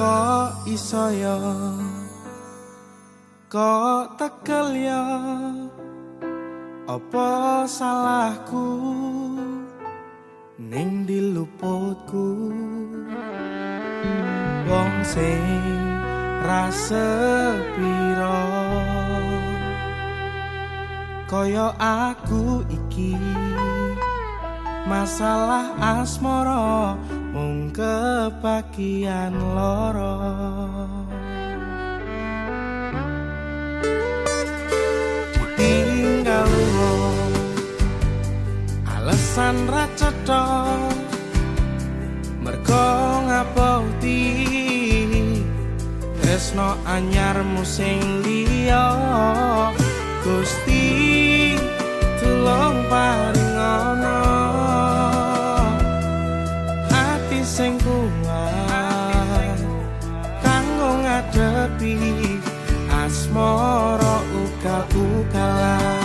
kok iso ya? Kok tekel ya? Apa salahku ning diluputku? Wong sing rasa piro kaya aku iki masalah asmara mung kebagian loro ditinggal alasan ra cetha mergo ngapoti tresno anyar musing liya. Gusti ngadepi asmara ugal-ugalan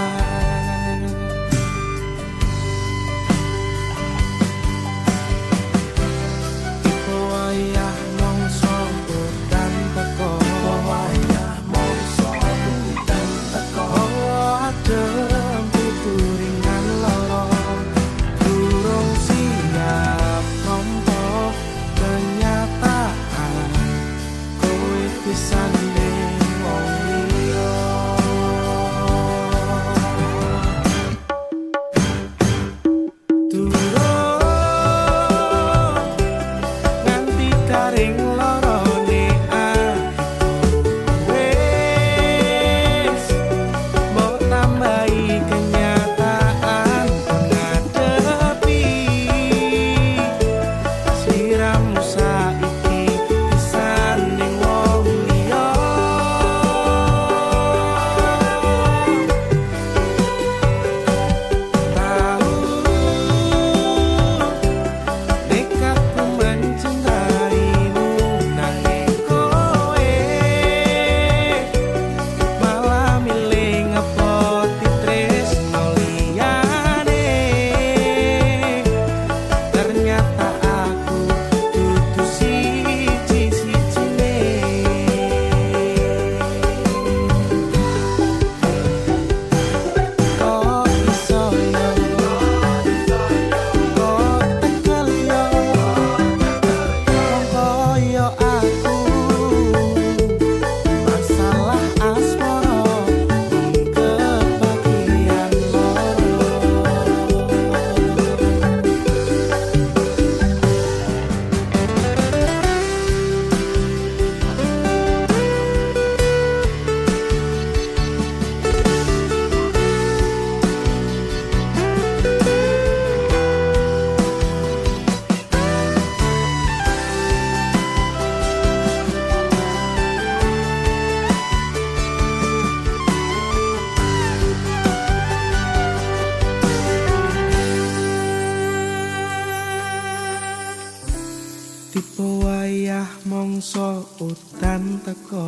tipe wayah mongso udan teko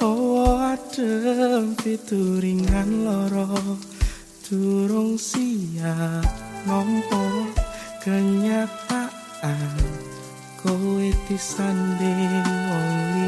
Hawa adem pituringan loro durung siap nompo kenyataan kowe disanding wong